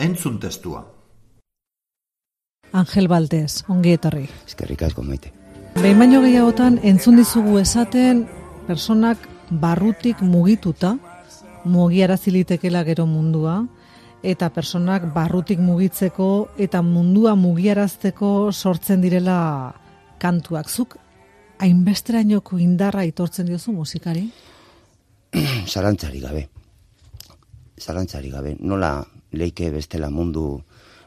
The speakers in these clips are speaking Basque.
Entzun testua. Angel Valdez, ongi etorri. Eskerrik asko maite. Behin baino gehiagotan entzun dizugu esaten personak barrutik mugituta, mugiarazi litekeela gero mundua, eta personak barrutik mugitzeko eta mundua mugiarazteko sortzen direla kantuak. Zuk hainbesterainoko indarra itortzen diozu musikari? Zarantzari gabe. Zarantzari gabe. Nola leike bestela mundu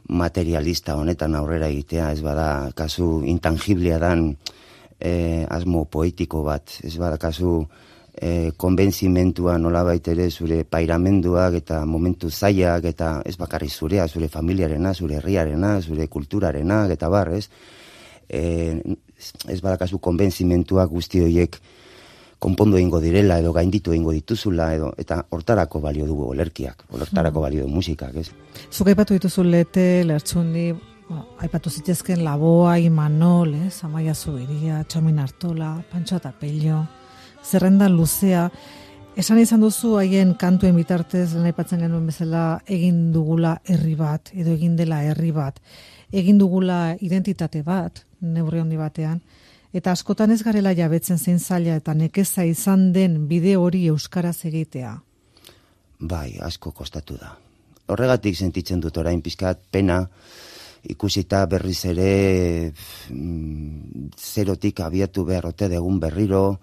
materialista honetan aurrera egitea, ez bada kasu intangiblea dan e, asmo poetiko bat, ez bada kasu e, konbentzimentua nola ere zure pairamenduak eta momentu zaiak eta ez bakarri zurea, zure familiarena, zure herriarena, zure kulturarena eta bar, ez? E, ez bada kasu konbentzimentuak guzti horiek konpondo ingo direla edo gainditu ingo dituzula edo eta hortarako balio dugu olerkiak, hortarako hmm. balio du musikak, ez? Zuk aipatu dituzu lete, lertsundi, aipatu zitezken laboa, imanol, ez? Amaia zubiria, txomin artola, pantxo eta pello, zerrenda luzea, esan izan duzu haien kantuen bitartez, lehen aipatzen genuen bezala, egin dugula herri bat, edo egin dela herri bat, egin dugula identitate bat, neurri handi batean, eta askotan ez garela jabetzen zein zaila eta nekeza izan den bide hori euskaraz egitea. Bai, asko kostatu da. Horregatik sentitzen dut orain pizkat pena ikusita berriz ere mm, zerotik abiatu behar ote degun berriro,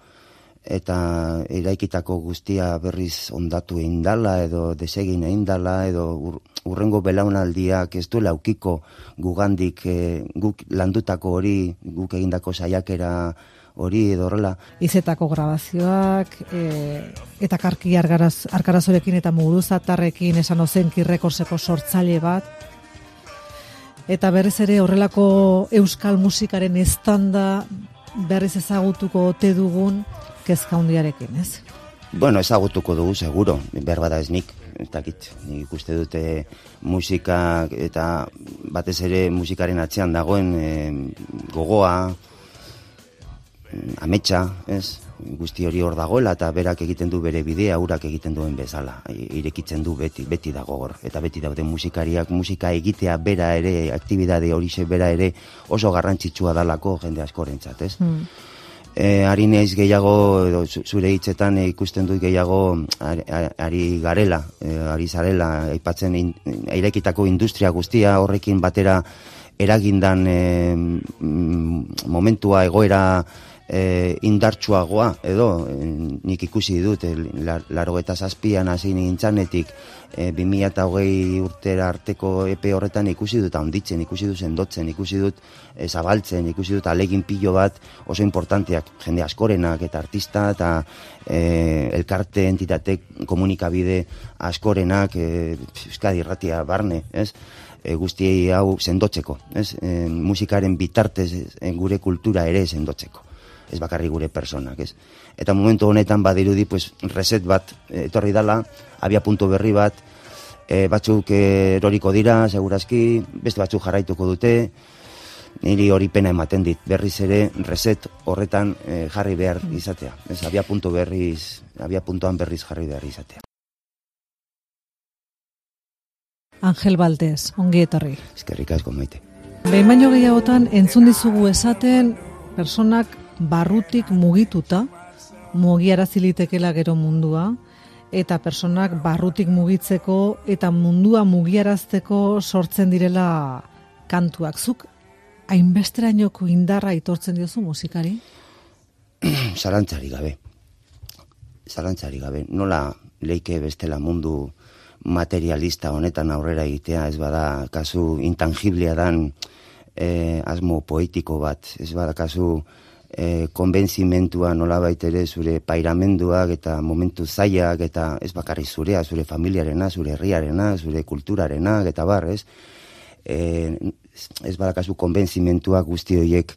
eta eraikitako guztia berriz ondatu eindala edo desegin eindala edo urrengo belaunaldiak ez du laukiko gugandik e, guk landutako hori guk egindako saiakera hori edo horrela. Izetako grabazioak e, eta karki argaraz, arkarazorekin eta muguruzatarrekin esan ozen kirrekorseko sortzaile bat. Eta berriz ere horrelako euskal musikaren estanda berriz ezagutuko ote dugun kezka hundiarekin, ez? Bueno, ezagutuko dugu, seguro, behar bada ez nik, takit, nik ikuste dute musika eta batez ere musikaren atzean dagoen e, gogoa, ametsa, ez? Guzti hori hor dagoela eta berak egiten du bere bidea, urak egiten duen bezala, irekitzen du beti, beti dago hor. Eta beti daude musikariak, musika egitea bera ere, aktibidade hori bera ere oso garrantzitsua dalako jende askorentzat, ez? Hmm e, ari naiz gehiago zure hitzetan e, ikusten dut gehiago ari, garela, e, ari zarela aipatzen airekitako industria guztia horrekin batera eragindan e, momentua egoera e, indartsuagoa edo nik ikusi dut e, laro eta zazpian hasi nintzanetik e, 2008 urtera arteko epe horretan ikusi dut onditzen, ikusi dut sendotzen, ikusi dut e, zabaltzen, ikusi dut alegin pilo bat oso importanteak jende askorenak eta artista eta e, elkarte entitatek komunikabide askorenak e, Euskadi irratia barne, ez? E, guztiei hau sendotzeko, ez? E, musikaren bitartez gure kultura ere sendotzeko ez bakarri gure personak, ez. Eta momentu honetan badirudi, pues, reset bat etorri dala, abia punto berri bat, e, batzuk eroriko dira, segurazki, beste batzuk jarraituko dute, niri hori pena ematen dit, berriz ere, reset horretan e, jarri behar izatea. Ez, abia punto berriz, abia puntoan berriz jarri behar izatea. Angel Valdez, ongi etorri. Eskerrik asko maite. Behin baino gehiagotan entzun dizugu esaten personak barrutik mugituta, mugiarazilitekela gero mundua, eta personak barrutik mugitzeko eta mundua mugiarazteko sortzen direla kantuak. Zuk hainbesterainoko indarra itortzen diozu musikari? Zarantzari gabe. Zarantzari gabe. Nola leike bestela mundu materialista honetan aurrera egitea, ez bada kasu intangiblia dan eh, asmo poetiko bat, ez bada kasu e, konbentzimentua nola ere zure pairamenduak eta momentu zaiak eta ez bakarri zurea, zure familiarena, zure herriarena, zure kulturarena eta bar, ez? E, ez badakazu konbentzimentuak guzti horiek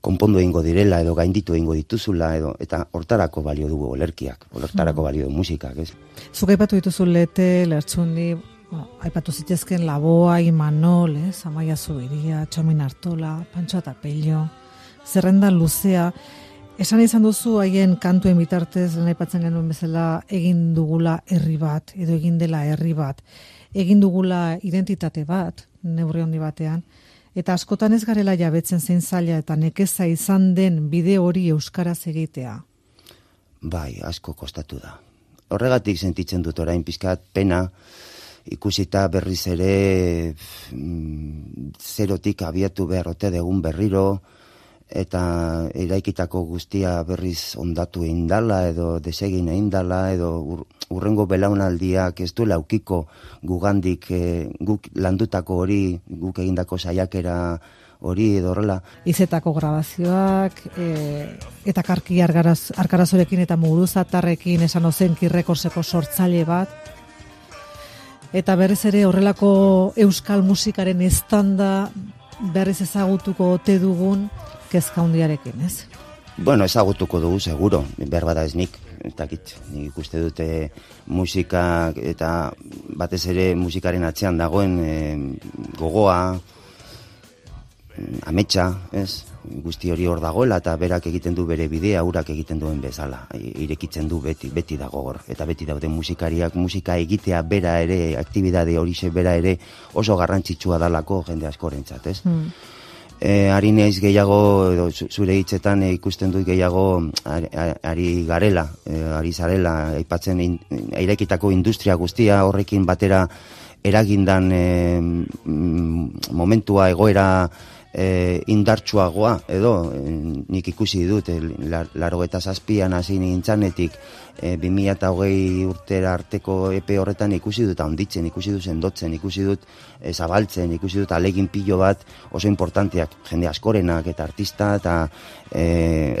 konpondu egingo direla edo gainditu egingo dituzula edo eta hortarako balio dugu olerkiak, hortarako hmm. balio du musikak, ez? Zuk aipatu dituzu lete, lertsundi, bueno, aipatu zitezken laboa, imanol, ez? Amaia Zubiria, Txomin Artola, Pantxo eta zerrenda luzea, esan izan duzu haien kantuen bitartez, lehen aipatzen genuen bezala, egin dugula herri bat, edo egin dela herri bat, egin dugula identitate bat, neurri handi batean, eta askotan ez garela jabetzen zein zaila eta nekeza izan den bide hori euskaraz egitea. Bai, asko kostatu da. Horregatik sentitzen dut orain pizkat pena ikusita berriz ere mm, zerotik abiatu behar ote degun berriro, eta eraikitako guztia berriz ondatu indala edo desegin indala edo urrengo belaunaldiak ez du laukiko gugandik e, guk landutako hori guk egindako saiakera hori edo horrela. Izetako grabazioak e, eta karki argaraz, arkarazorekin eta muruzatarrekin esan ozen kirrekorseko sortzaile bat. Eta berriz ere horrelako euskal musikaren estanda berriz ezagutuko ote dugun kezka hundiarekin, ez? Bueno, ezagutuko dugu, seguro, behar bada ez nik, eta nik ikuste dute musika eta batez ere musikaren atzean dagoen e, gogoa, ametsa, ez? Guzti hori hor dagoela eta berak egiten du bere bidea, urak egiten duen bezala, irekitzen du beti, beti dago hor. Eta beti daude musikariak, musika egitea bera ere, aktibidade hori bera ere oso garrantzitsua dalako jende askorentzat, ez? Hmm e, ari naiz gehiago edo zure hitzetan e, ikusten dut gehiago ari, garela, e, ari zarela aipatzen in, airekitako industria guztia horrekin batera eragindan e, momentua egoera e, indartsuagoa edo e, nik ikusi dut e, laro eta zazpian hasi nintzanetik e, 2008 urtera arteko epe horretan ikusi dut onditzen, ikusi dut sendotzen, ikusi dut e, zabaltzen, ikusi dut alegin pilo bat oso importanteak jende askorenak eta artista eta e,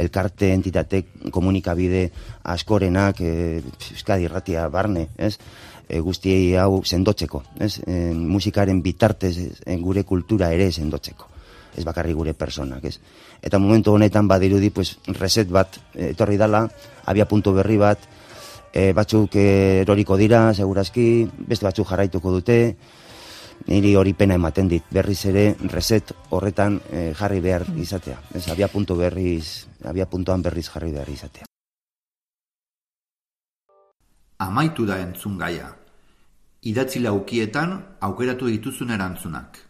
elkarte entitatek komunikabide askorenak e, Euskadi irratia barne, ez? E, guztiei hau sendotzeko, ez? E, musikaren bitartez gure kultura ere sendotzeko ez bakarri gure personak, ez. Eta momentu honetan badirudi, pues, reset bat etorri dala, abia puntu berri bat, e, batzuk eroriko dira, segurazki, beste batzuk jarraituko dute, niri hori pena ematen dit, berriz ere, reset horretan e, jarri behar izatea. Ez, abia puntu berriz, abia puntuan berriz jarri behar izatea. Amaitu da entzun gaia. Idatzi laukietan aukeratu dituzun erantzunak.